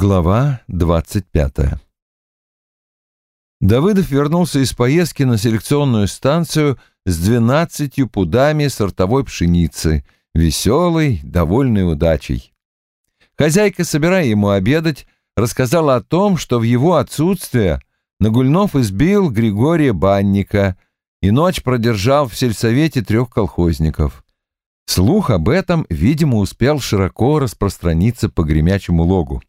Глава двадцать пятая Давыдов вернулся из поездки на селекционную станцию с двенадцатью пудами сортовой пшеницы, веселой, довольной удачей. Хозяйка, собирая ему обедать, рассказала о том, что в его отсутствие Нагульнов избил Григория Банника и ночь продержал в сельсовете трех колхозников. Слух об этом, видимо, успел широко распространиться по гремячему логу.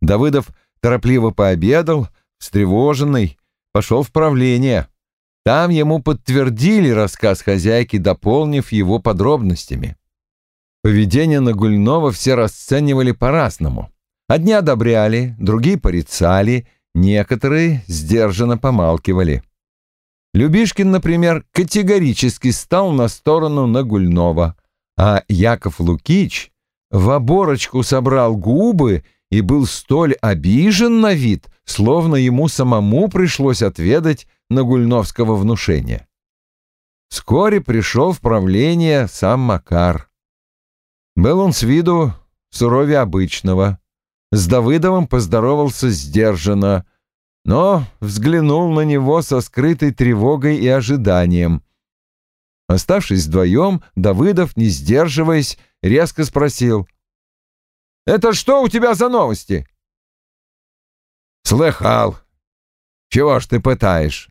Давыдов торопливо пообедал, встревоженный, пошел в правление. Там ему подтвердили рассказ хозяйки, дополнив его подробностями. Поведение Нагульнова все расценивали по-разному. Одни одобряли, другие порицали, некоторые сдержанно помалкивали. Любишкин, например, категорически стал на сторону Нагульнова, а Яков Лукич в оборочку собрал губы и был столь обижен на вид, словно ему самому пришлось отведать Нагульновского внушения. Вскоре пришел в правление сам Макар. Был он с виду суровее обычного. С Давыдовым поздоровался сдержанно, но взглянул на него со скрытой тревогой и ожиданием. Оставшись вдвоем, Давыдов, не сдерживаясь, резко спросил. «Это что у тебя за новости?» «Слыхал. Чего ж ты пытаешь?»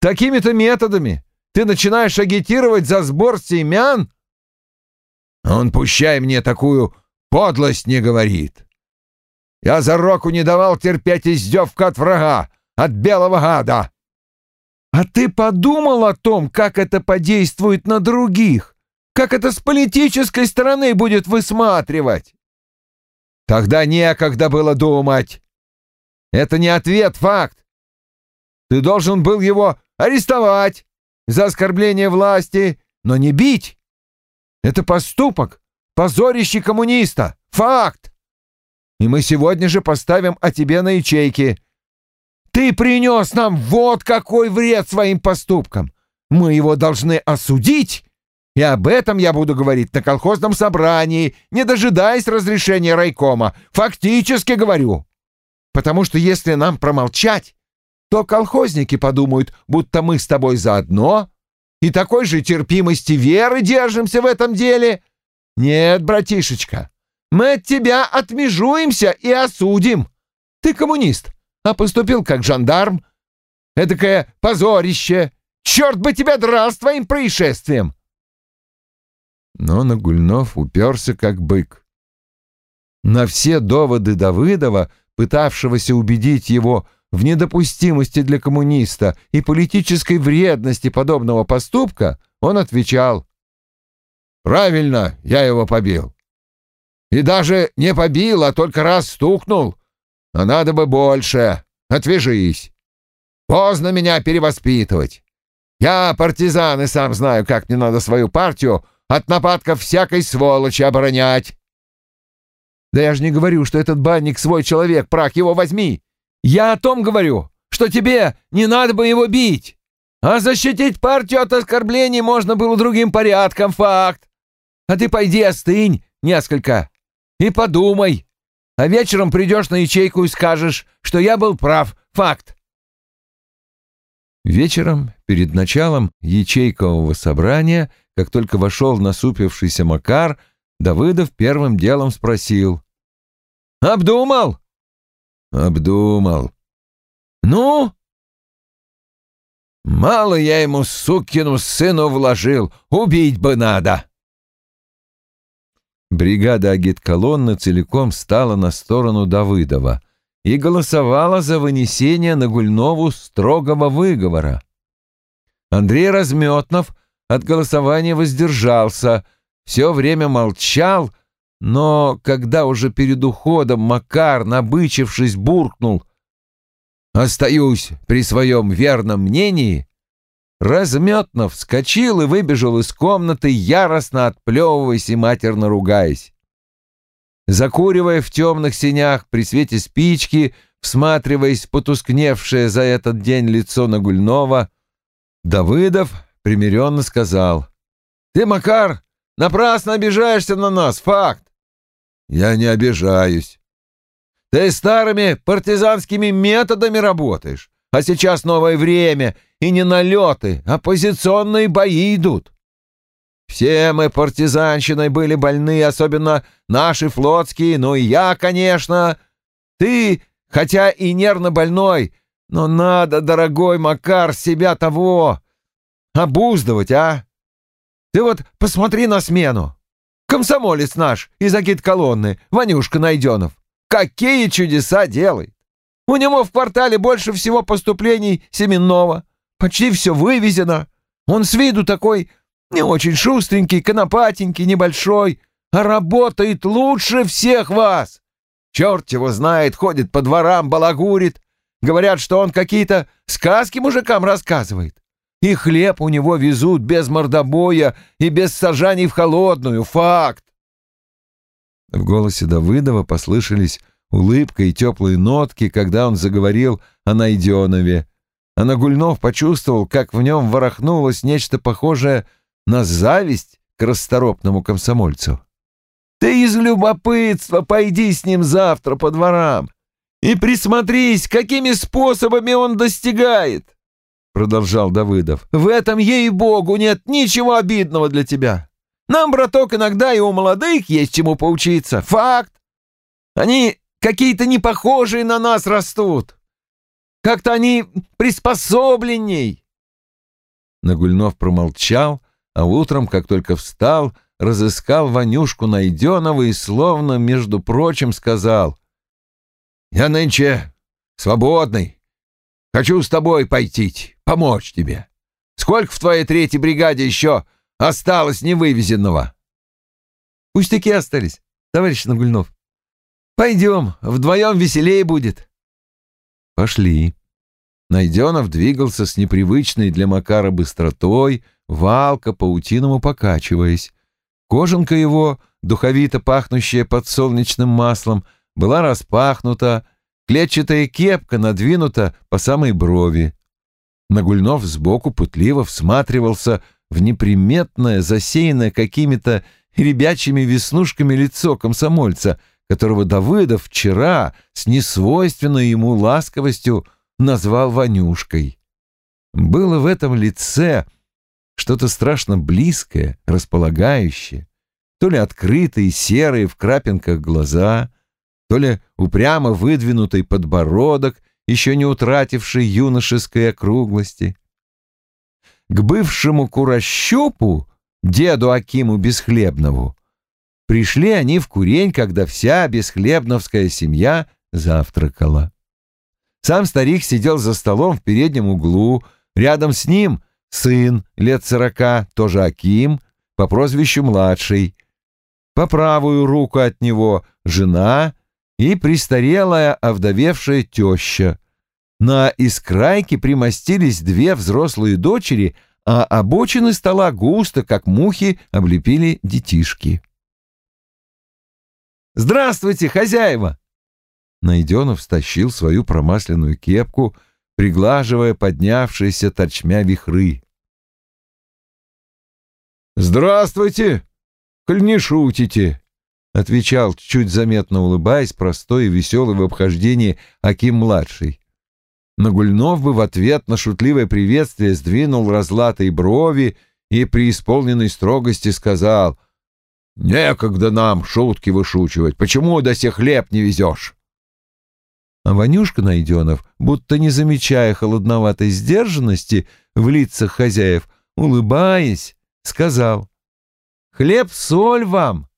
«Такими-то методами ты начинаешь агитировать за сбор семян?» «Он, пущай мне такую подлость не говорит. Я за року не давал терпеть издевку от врага, от белого гада». «А ты подумал о том, как это подействует на других? Как это с политической стороны будет высматривать?» «Тогда некогда было думать. Это не ответ, факт. Ты должен был его арестовать за оскорбление власти, но не бить. Это поступок, позорище коммуниста, факт. И мы сегодня же поставим о тебе на ячейки. Ты принес нам вот какой вред своим поступкам. Мы его должны осудить, и об этом я буду говорить на колхозном собрании, не дожидаясь разрешения райкома. Фактически говорю. Потому что если нам промолчать, то колхозники подумают, будто мы с тобой заодно, и такой же терпимости веры держимся в этом деле. Нет, братишечка, мы от тебя отмежуемся и осудим. Ты коммунист, а поступил как жандарм. Эдакое позорище. Черт бы тебя драл с твоим происшествием. Но Нагульнов уперся как бык. На все доводы Давыдова пытавшегося убедить его в недопустимости для коммуниста и политической вредности подобного поступка, он отвечал «Правильно, я его побил. И даже не побил, а только раз стукнул. А надо бы больше. Отвяжись. Поздно меня перевоспитывать. Я партизан и сам знаю, как не надо свою партию от нападков всякой сволочи оборонять. Да я же не говорю, что этот банник свой человек, прах его возьми. Я о том говорю, что тебе не надо бы его бить. А защитить партию от оскорблений можно было другим порядком, факт. А ты пойди остынь несколько и подумай. А вечером придешь на ячейку и скажешь, что я был прав, факт. Вечером, перед началом ячейкового собрания, как только вошел насупившийся Макар, Давыдов первым делом спросил. «Обдумал?» «Обдумал». «Ну?» «Мало я ему, сукину сыну, вложил. Убить бы надо!» Бригада агитколонны целиком стала на сторону Давыдова и голосовала за вынесение на Гульнову строгого выговора. Андрей Разметнов от голосования воздержался — все время молчал, но когда уже перед уходом Макар, набычившись, буркнул «Остаюсь при своем верном мнении», Разметно вскочил и выбежал из комнаты, яростно отплевываясь и матерно ругаясь. Закуривая в темных синях при свете спички, всматриваясь в потускневшее за этот день лицо Нагульнова, Давыдов примиренно сказал «Ты, Макар, Напрасно обижаешься на нас, факт. Я не обижаюсь. Ты старыми партизанскими методами работаешь, а сейчас новое время, и не налеты, а позиционные бои идут. Все мы партизанщиной были больны, особенно наши флотские, ну и я, конечно. Ты, хотя и нервно больной, но надо, дорогой Макар, себя того обуздывать, а? Ты вот посмотри на смену. Комсомолец наш из агит-колонны, Ванюшка Найденов. Какие чудеса делает! У него в квартале больше всего поступлений семенного. Почти все вывезено. Он с виду такой не очень шустренький, конопатенький, небольшой, а работает лучше всех вас. Черт его знает, ходит по дворам, балагурит. Говорят, что он какие-то сказки мужикам рассказывает. И хлеб у него везут без мордобоя и без сажаний в холодную. Факт. В голосе Давыдова послышались улыбка и теплые нотки, когда он заговорил о Найденове. А Нагульнов почувствовал, как в нем ворохнулось нечто похожее на зависть к расторопному комсомольцу. «Ты из любопытства пойди с ним завтра по дворам и присмотрись, какими способами он достигает!» Продолжал Давыдов. «В этом, ей-богу, нет ничего обидного для тебя. Нам, браток, иногда и у молодых есть чему поучиться. Факт. Они какие-то непохожие на нас растут. Как-то они приспособленней. Нагульнов промолчал, а утром, как только встал, разыскал Ванюшку Найденова и словно, между прочим, сказал, «Я нынче свободный. Хочу с тобой пойти, помочь тебе. Сколько в твоей третьей бригаде еще осталось невывезенного?» «Пустяки остались, товарищ Нагульнов. Пойдем, вдвоем веселее будет». Пошли. Найденов двигался с непривычной для Макара быстротой, валка, паутиному покачиваясь. Кожанка его, духовито пахнущая подсолнечным маслом, была распахнута, клетчатая кепка надвинута по самой брови. Нагульнов сбоку пытливо всматривался в неприметное, засеянное какими-то ребячьими веснушками лицо комсомольца, которого Давыдов вчера с несвойственной ему ласковостью назвал Ванюшкой. Было в этом лице что-то страшно близкое, располагающее, то ли открытые серые в крапинках глаза, то ли упрямо выдвинутый подбородок, еще не утративший юношеской округлости. К бывшему Курощупу, деду Акиму Бесхлебнову, пришли они в Курень, когда вся бесхлебновская семья завтракала. Сам старик сидел за столом в переднем углу, рядом с ним сын лет сорока, тоже Аким, по прозвищу младший. По правую руку от него жена и престарелая овдовевшая теща. На искрайке примостились две взрослые дочери, а обочины стола густо, как мухи, облепили детишки. «Здравствуйте, хозяева!» Найденов стащил свою промасленную кепку, приглаживая поднявшиеся торчмя вихры. «Здравствуйте, коль не шутите», — отвечал, чуть заметно улыбаясь, простой и веселый в обхождении Аким-младший. Нагульнов бы в ответ на шутливое приветствие сдвинул разлатые брови и при исполненной строгости сказал «Некогда нам шутки вышучивать, почему до сих хлеб не везешь?» А Ванюшка Найденов, будто не замечая холодноватой сдержанности в лицах хозяев, улыбаясь, сказал «Хлеб-соль вам!»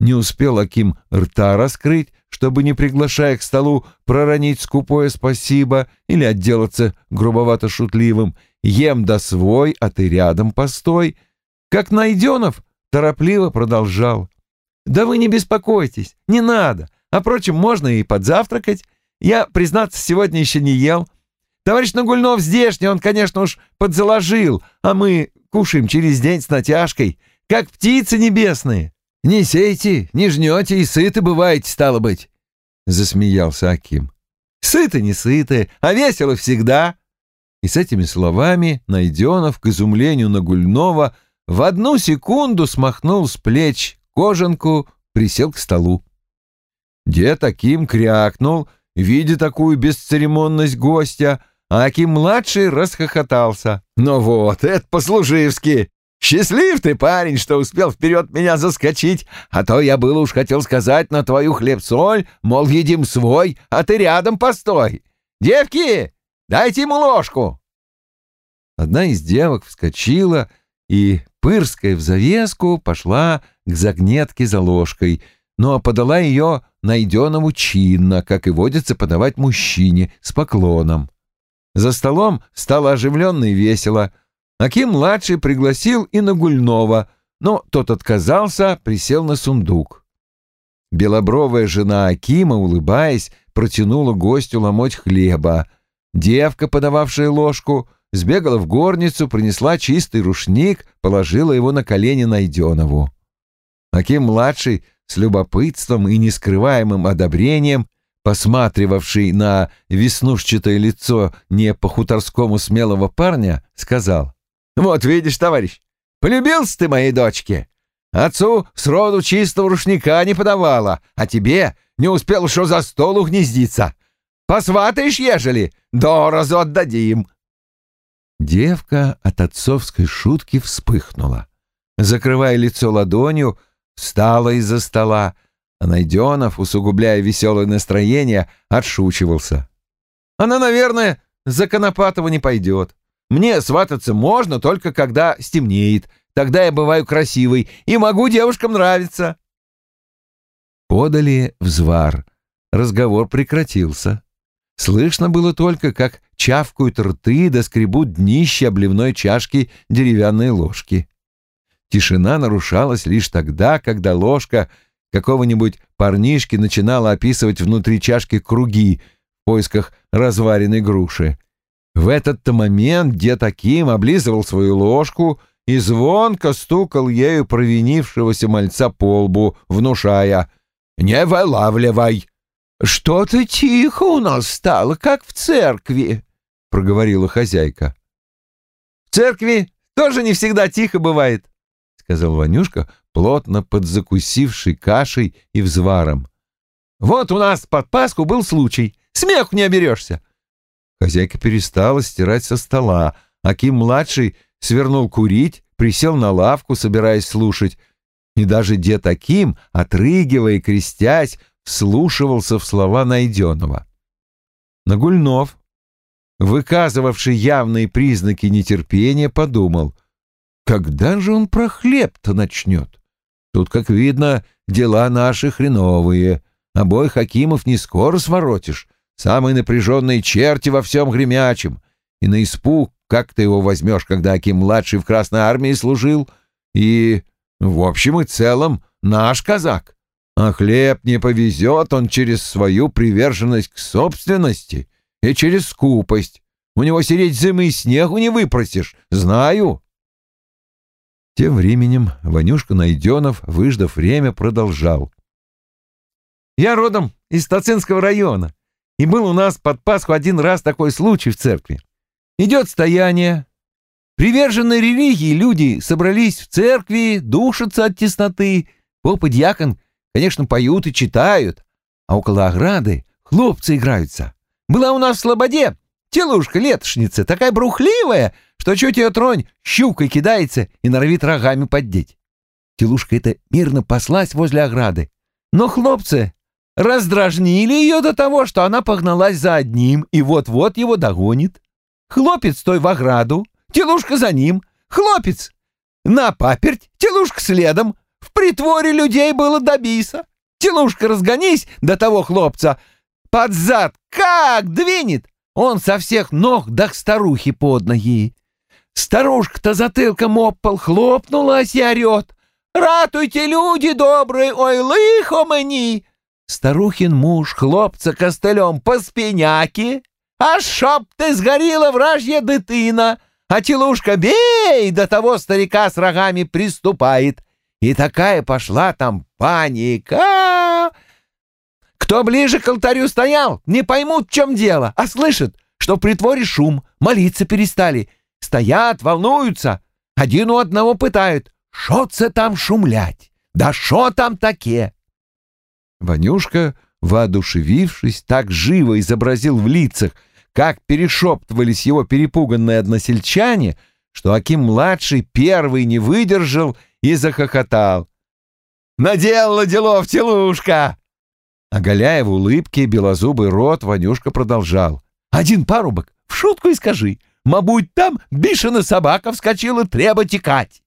Не успел Аким рта раскрыть, чтобы, не приглашая к столу, проронить скупое спасибо или отделаться грубовато-шутливым «ем да свой, а ты рядом постой», как Найденов торопливо продолжал «Да вы не беспокойтесь, не надо, а, впрочем, можно и подзавтракать. Я, признаться, сегодня еще не ел. Товарищ Нагульнов здешний, он, конечно, уж подзаложил, а мы кушаем через день с натяжкой, как птицы небесные. Не сейте, не жнете и сыты бываете, стало быть, — засмеялся Аким. Сыты не сыты, а весело всегда. И с этими словами Найденов, к изумлению Нагульнова, в одну секунду смахнул с плеч кожанку, присел к столу. Дед Аким крякнул, видя такую бесцеремонность гостя, Аким-младший расхохотался. «Ну вот, это по-служивски! Счастлив ты, парень, что успел вперед меня заскочить, а то я было уж хотел сказать на твою хлеб-соль, мол, едим свой, а ты рядом постой. Девки, дайте ему ложку!» Одна из девок вскочила и, пырская в завеску, пошла к загнетке за ложкой, но подала ее найденному чинно, как и водится подавать мужчине, с поклоном. За столом стало оживленно и весело. Аким-младший пригласил и Нагульнова, но тот отказался, присел на сундук. Белобровая жена Акима, улыбаясь, протянула гостю ломоть хлеба. Девка, подававшая ложку, сбегала в горницу, принесла чистый рушник, положила его на колени Найденову. Аким-младший с любопытством и нескрываемым одобрением, посматривавший на веснушчатое лицо не по-хуторскому смелого парня, сказал, «Вот видишь, товарищ, полюбился ты моей дочке. Отцу сроду чистого рушника не подавала, а тебе не успел что за стол угнездиться. Посватаешь, ежели, до разу отдадим». Девка от отцовской шутки вспыхнула. Закрывая лицо ладонью, встала из-за стола, а Найденов, усугубляя веселое настроение, отшучивался. «Она, наверное, за Конопатова не пойдет. Мне свататься можно только когда стемнеет. Тогда я бываю красивой и могу девушкам нравиться». Подали взвар. Разговор прекратился. Слышно было только, как чавкают рты да скребут днище обливной чашки деревянной ложки. Тишина нарушалась лишь тогда, когда ложка какого-нибудь парнишки начинала описывать внутри чашки круги в поисках разваренной груши. В этот-то момент дед Аким облизывал свою ложку и звонко стукал ею провинившегося мальца по лбу, внушая «Не вылавливай!» «Что-то тихо у нас стало, как в церкви», — проговорила хозяйка. «В церкви тоже не всегда тихо бывает», сказал Ванюшка, плотно подзакусивший кашей и взваром. «Вот у нас под Пасху был случай. Смеху не оберешься!» Хозяйка перестала стирать со стола. Аким-младший свернул курить, присел на лавку, собираясь слушать. И даже дед Аким, отрыгивая и крестясь, вслушивался в слова найденного. Нагульнов, выказывавший явные признаки нетерпения, подумал, когда же он про хлеб-то начнет? Тут, как видно, дела наши хреновые. Обоих Хакимов не скоро своротишь. Самые напряженные черти во всем гремячем. И на испуг, как ты его возьмешь, когда Аким-младший в Красной Армии служил? И, в общем и целом, наш казак. А хлеб не повезет он через свою приверженность к собственности и через скупость. У него сидеть зимы и снегу не выпросишь, знаю. Тем временем Ванюшка Найденов, выждав время, продолжал. «Я родом из Тацинского района, и был у нас под Пасху один раз такой случай в церкви. Идет стояние. Приверженные религии люди собрались в церкви, душатся от тесноты. Поп и дьякон, конечно, поют и читают, а около ограды хлопцы играются. Была у нас в Слободе телушка-летошница, такая брухливая, что чуть ее тронь, щукой кидается и норовит рогами поддеть. Телушка эта мирно паслась возле ограды. Но хлопцы раздражнили ее до того, что она погналась за одним и вот-вот его догонит. Хлопец той в ограду, телушка за ним, хлопец на паперть, телушка следом. В притворе людей было до. Телушка разгонись до того хлопца, под зад как двинет, он со всех ног до старухи под ноги. Старушка-то затылком об пол хлопнулась и орет. «Ратуйте, люди добрые, ой, лихо мені!» Старухин муж хлопца костылем по спиняки. «А шоп ты сгорела, вражья дитина!» А телушка бей, до того старика с рогами приступает. И такая пошла там паника. Кто ближе к алтарю стоял, не поймут, в чем дело, а слышат, что в притворе шум, молиться перестали — Стоят, волнуются. Один у одного пытают. Шо це там шумлять? Да шо там таке? Ванюшка воодушевившись, так живо изобразил в лицах, как перешептывались его перепуганные односельчане, что Аким-младший первый не выдержал и захохотал. «Наделала делов, телушка!» Оголяя в улыбке белозубый рот, Ванюшка продолжал. «Один парубок, в шутку и скажи, мабуть, там бешеная собака вскочила, треба текать.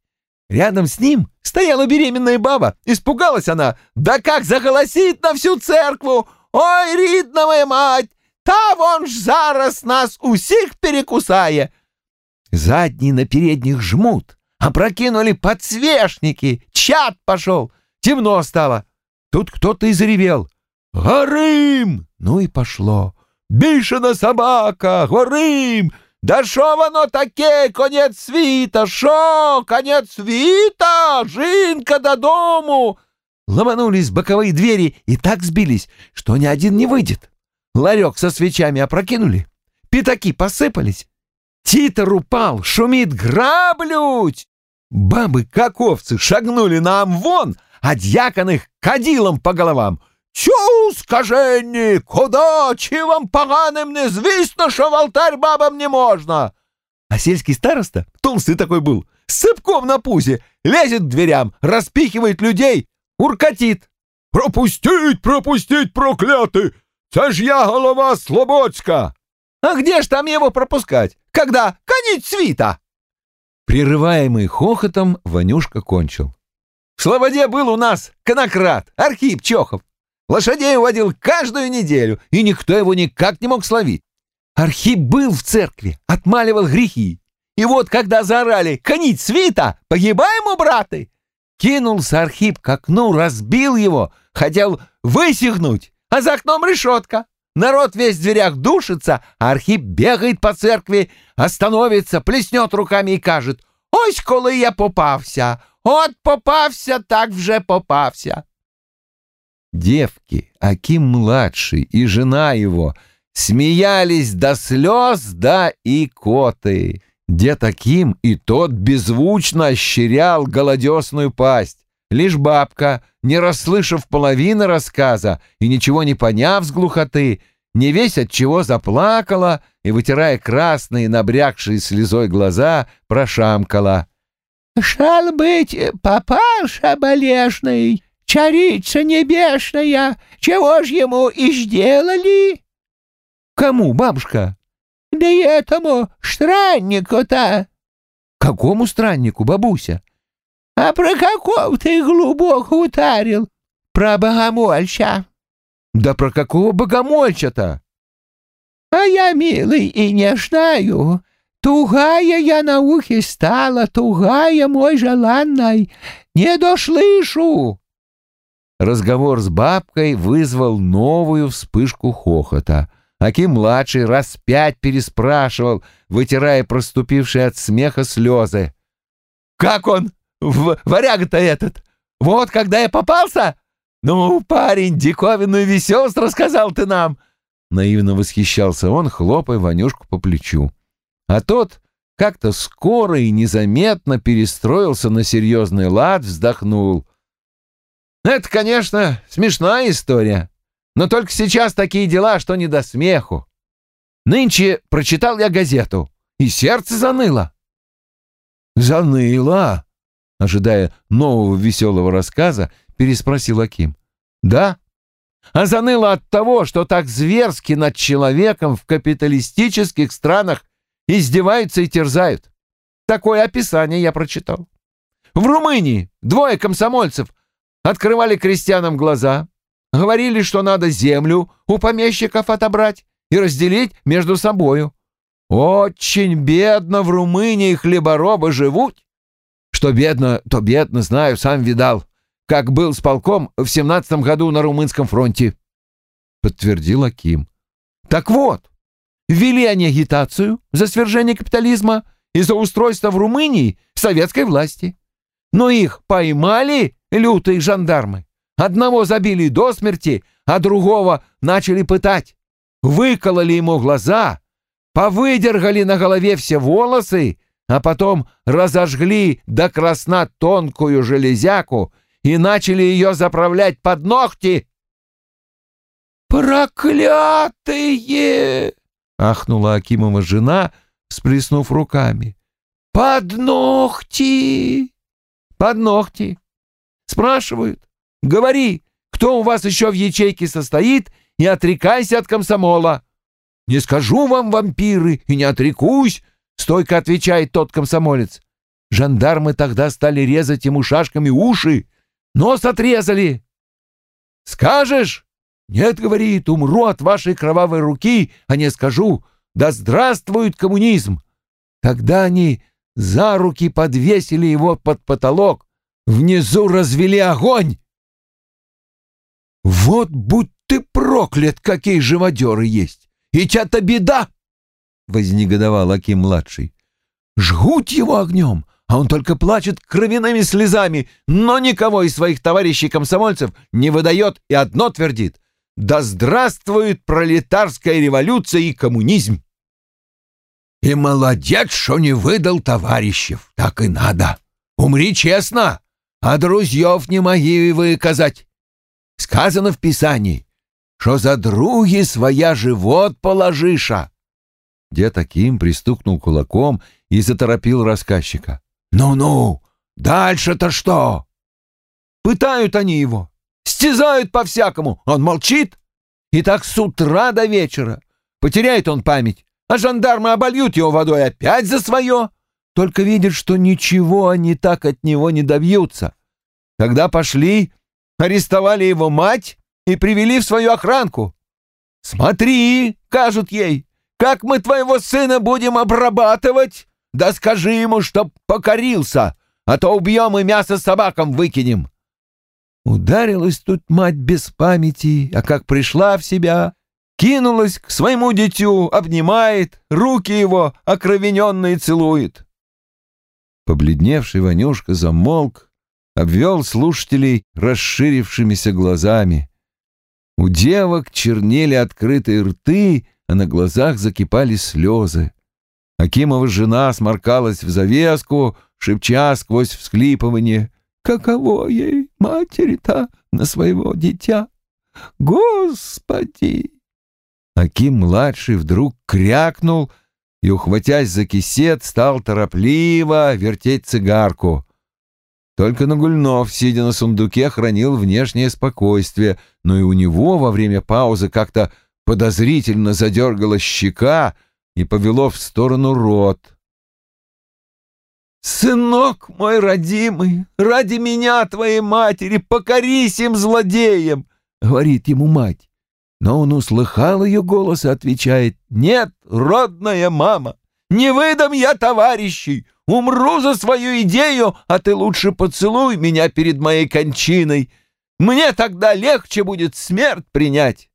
Рядом с ним стояла беременная баба. Испугалась она. Да как заголосит на всю церкву! Ой, рідна мать! Та вон ж зараз нас усіх перекусає. Задние на передних жмут. Опрокинули подсвечники. Чат пошел. Темно стало. Тут кто-то и заревел. «Горим!» Ну и пошло. «Бішена собака! Горим! Да що воно таке? Конець світа! Що? Конець світа! Жінка додому!» Ломанулись боковые двери и так сбились, что ни один не выйдет. Ларек со свечами опрокинули, пятаки посыпались. Титер упал, шумит граблють. Бабы, как овцы, шагнули нам вон, а дьякон их кадилом по головам. Чу, скаженні, куда, чи вам поганим не звісно, що в алтарь бабам не можно. А сельский староста, толстый такой был, с цепком на пузе, лезет к дверям, распихивает людей, уркотит. «Пропустить, пропустить, проклятый! Це ж я голова Слободська!» «А где ж там его пропускать, когда конец свита?» Прерываемый хохотом, Ванюшка кончил. «В Слободе был у нас конократ Архип Чохов. Лошадей уводил каждую неделю, и никто его никак не мог словить. Архип был в церкви, отмаливал грехи. И вот, когда заорали «Конить свита! Погибаем, у браты!» Кинулся Архип к окну, разбил его, хотел высихнуть, а за окном решетка. Народ весь в дверях душится, а Архип бегает по церкви, остановится, плеснет руками и кажет «Ось коли я попався! От попався, так вже попався!» Девки, Аким-младший и жена его смеялись до слез, да и коты. Дед Аким и тот беззвучно ощерял голодесную пасть. Лишь бабка, не расслышав половины рассказа и ничего не поняв с глухоты, не весь от чего заплакала и, вытирая красные, набрякшие слезой глаза, прошамкала. «Шал быть папаша болешный, Царица небесная, чего ж ему и сделали? Кому, бабушка? Да этому страннику-то. Какому страннику, бабуся? А про какого ты глубоко утарил? Про богомольча. Да про какого богомольча-то? А я, милый, и не знаю. Тугая я на ухе стала, тугая мой желанной. Не дошлышу. Разговор с бабкой вызвал новую вспышку хохота. Аким-младший раз пять переспрашивал, вытирая проступившие от смеха слезы. «Как он, варяга-то этот? Вот когда я попался? Ну, парень, диковинную веселость рассказал ты нам!» Наивно восхищался он, хлопая Ванюшку по плечу. А тот как-то скоро и незаметно перестроился на серьезный лад, вздохнул. Это, конечно, смешная история, но только сейчас такие дела, что не до смеху. Нынче прочитал я газету, и сердце заныло. Заныло? Ожидая нового веселого рассказа, переспросил Аким. Да? А заныло от того, что так зверски над человеком в капиталистических странах издеваются и терзают. Такое описание я прочитал. В Румынии двое комсомольцев открывали крестьянам глаза, говорили, что надо землю у помещиков отобрать и разделить между собою. Очень бедно в Румынии хлеборобы живут. Что бедно, то бедно, знаю, сам видал, как был с полком в семнадцатом году на Румынском фронте, — подтвердил Аким. Так вот, ввели они агитацию за свержение капитализма и за устройство в Румынии советской власти. Но их поймали лютые жандармы. Одного забили до смерти, а другого начали пытать. Выкололи ему глаза, повыдергали на голове все волосы, а потом разожгли до красна тонкую железяку и начали ее заправлять под ногти. «Проклятые!» — ахнула Акимова жена, всплеснув руками. «Под ногти!» «Под ногти!» «Спрашивают. Говори, кто у вас еще в ячейке состоит, и отрекайся от комсомола!» «Не скажу вам, вампиры, и не отрекусь!» — стойко отвечает тот комсомолец. Жандармы тогда стали резать ему шашками уши, нос отрезали. «Скажешь?» «Нет, — говорит, — умру от вашей кровавой руки, а не скажу, да здравствует коммунизм!» Тогда они за руки подвесили его под потолок, внизу развели огонь. «Вот будь ты проклят, какие живодеры есть! И чья-то беда!» — вознегодовал Аким-младший. «Жгут его огнем, а он только плачет кровяными слезами, но никого из своих товарищей-комсомольцев не выдает и одно твердит. Да здравствует пролетарская революция и коммунизм! И молодец, что не выдал товарищев, так и надо. Умри честно, а друзьев не моги выказать. Сказано в Писании, что за други своя живот положиша. Дед Аким пристукнул кулаком и заторопил рассказчика. «Ну-ну, дальше-то что?» «Пытают они его, стязают по-всякому, он молчит. И так с утра до вечера. Потеряет он память, а жандармы обольют его водой опять за свое. Только видят, что ничего они так от него не добьются. Когда пошли, арестовали его мать и привели в свою охранку. «Смотри», — кажут ей, — «как мы твоего сына будем обрабатывать? Да скажи ему, чтоб покорился, а то убьем и мясо собакам выкинем». Ударилась тут мать без памяти, а как пришла в себя, кинулась к своему дитю, обнимает, руки его окровененные целует. Побледневший Ванюшка замолк, обвел слушателей расширившимися глазами. У девок чернели открытые рты, а на глазах закипали слезы. Акимова жена сморкалась в завеску, шепча сквозь всхлипывание. Каково ей, матери-то, на своего дитя? Господи! Аким-младший вдруг крякнул и, ухватясь за кисет, стал торопливо вертеть цигарку. Только Нагульнов, сидя на сундуке, хранил внешнее спокойствие, но и у него во время паузы как-то подозрительно задергалась щека и повело в сторону рот. «Сынок мой родимый, ради меня, твоей матери, покорись им злодеям!» — говорит ему мать. Но он услыхал ее голос и отвечает, «Нет, родная мама, не выдам я товарищей, умру за свою идею, а ты лучше поцелуй меня перед моей кончиной. Мне тогда легче будет смерть принять».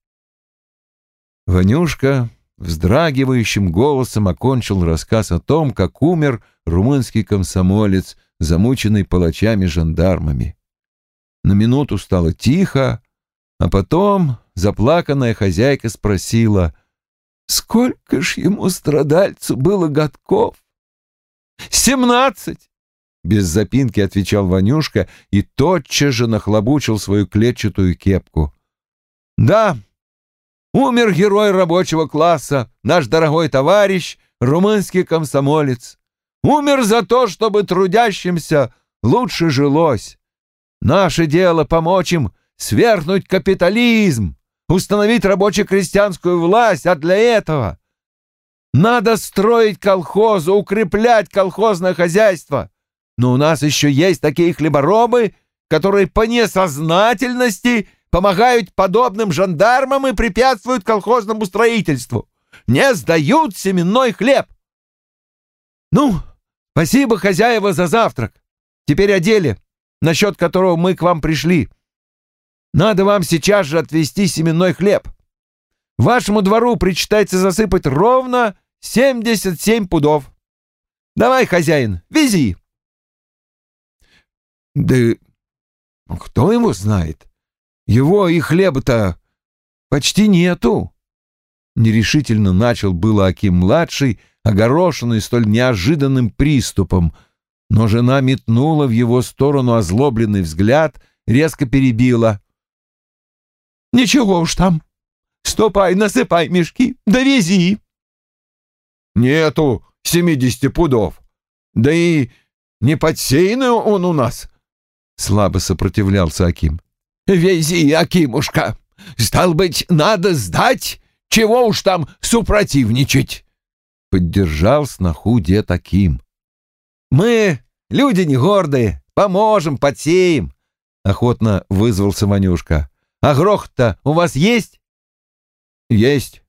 Ванюшка вздрагивающим голосом окончил рассказ о том, как умер румынский комсомолец, замученный палачами-жандармами. На минуту стало тихо, а потом заплаканная хозяйка спросила, «Сколько ж ему, страдальцу, было годков?» «Семнадцать!» — без запинки отвечал Ванюшка и тотчас же нахлобучил свою клетчатую кепку. «Да, умер герой рабочего класса, наш дорогой товарищ, румынский комсомолец. Умер за то, чтобы трудящимся лучше жилось. Наше дело помочь им свергнуть капитализм, установить рабоче-крестьянскую власть, а для этого надо строить колхозы, укреплять колхозное хозяйство. Но у нас еще есть такие хлеборобы, которые по несознательности помогают подобным жандармам и препятствуют колхозному строительству. Не сдают семенной хлеб. Ну, Спасибо, хозяева, за завтрак. Теперь о деле, насчет которого мы к вам пришли. Надо вам сейчас же отвезти семенной хлеб. Вашему двору причитается засыпать ровно 77 пудов. Давай, хозяин, вези. Да кто его знает? Его и хлеба-то почти нету. Нерешительно начал было Аким-младший, огорошенный столь неожиданным приступом, но жена метнула в его сторону озлобленный взгляд, резко перебила. «Ничего уж там. Ступай, насыпай мешки, довези. Нету семидесяти пудов. Да и не подсеянный он у нас. Слабо сопротивлялся Аким. Вези, Акимушка. Стал быть, надо сдать. Чего уж там супротивничать? Поддержал сноху дед Аким. Мы люди не гордые, поможем, подсеем. Охотно вызвался Ванюшка. А грох-то у вас есть? Есть.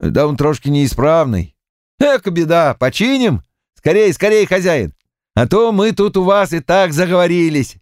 Да он трошки неисправный. Эх, беда, починим. Скорей, скорей, хозяин. А то мы тут у вас и так заговорились.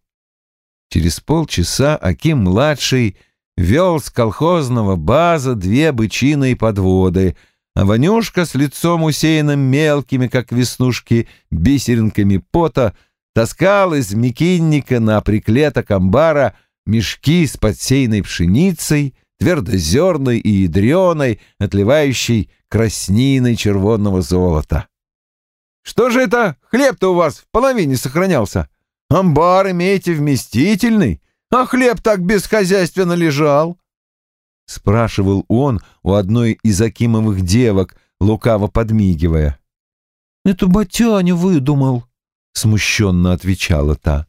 Через полчаса Аким-младший вел с колхозного база две бычиные подводы, а Ванюшка с лицом усеянным мелкими, как веснушки, бисеринками пота таскал из мекинника на приклеток амбара мешки с подсеянной пшеницей, твердозерной и ядреной, отливающей красниной червонного золота. «Что же это хлеб-то у вас в половине сохранялся? Амбар имеете вместительный, а хлеб так бесхозяйственно лежал?» — спрашивал он у одной из Акимовых девок, лукаво подмигивая. «Это батяня выдумал», — смущенно отвечала та.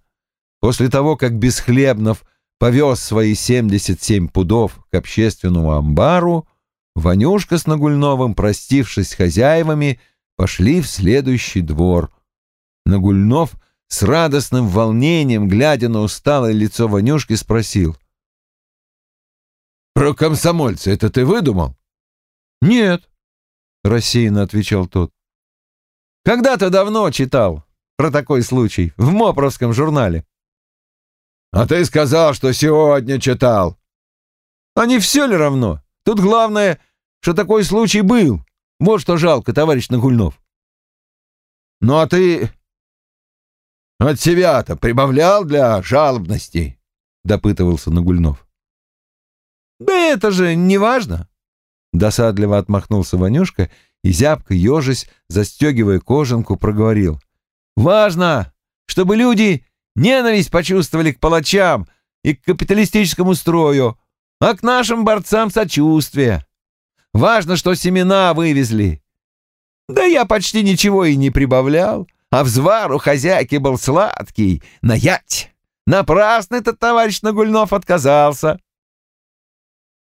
После того, как Бесхлебнов повез свои семьдесят семь пудов к общественному амбару, Ванюшка с Нагульновым, простившись с хозяевами, пошли в следующий двор. Нагульнов с радостным волнением, глядя на усталое лицо Ванюшки, спросил. «Про комсомольца это ты выдумал?» «Нет», — рассеянно отвечал тот. «Когда-то давно читал про такой случай в Мопровском журнале». «А ты сказал, что сегодня читал». «А не все ли равно? Тут главное, что такой случай был. Вот что жалко, товарищ Нагульнов». «Ну а ты от себя-то прибавлял для жалобности?» — допытывался Нагульнов. «Да это же не важно!» Досадливо отмахнулся Ванюшка и, зябко ежась, застегивая кожанку, проговорил. «Важно, чтобы люди ненависть почувствовали к палачам и к капиталистическому строю, а к нашим борцам сочувствие. Важно, что семена вывезли. Да я почти ничего и не прибавлял, а взвар у хозяйки был сладкий, наять. Напрасно этот товарищ Нагульнов отказался.